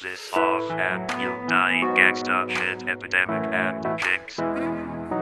this off and you die gangsta shit epidemic and chicks.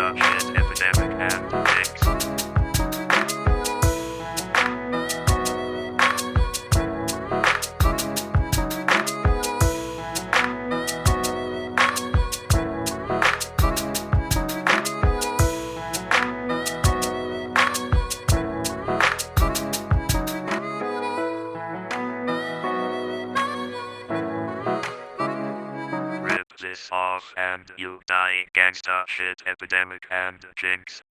Epidemic an epidemic and. this off and you die gangsta shit epidemic and jinx.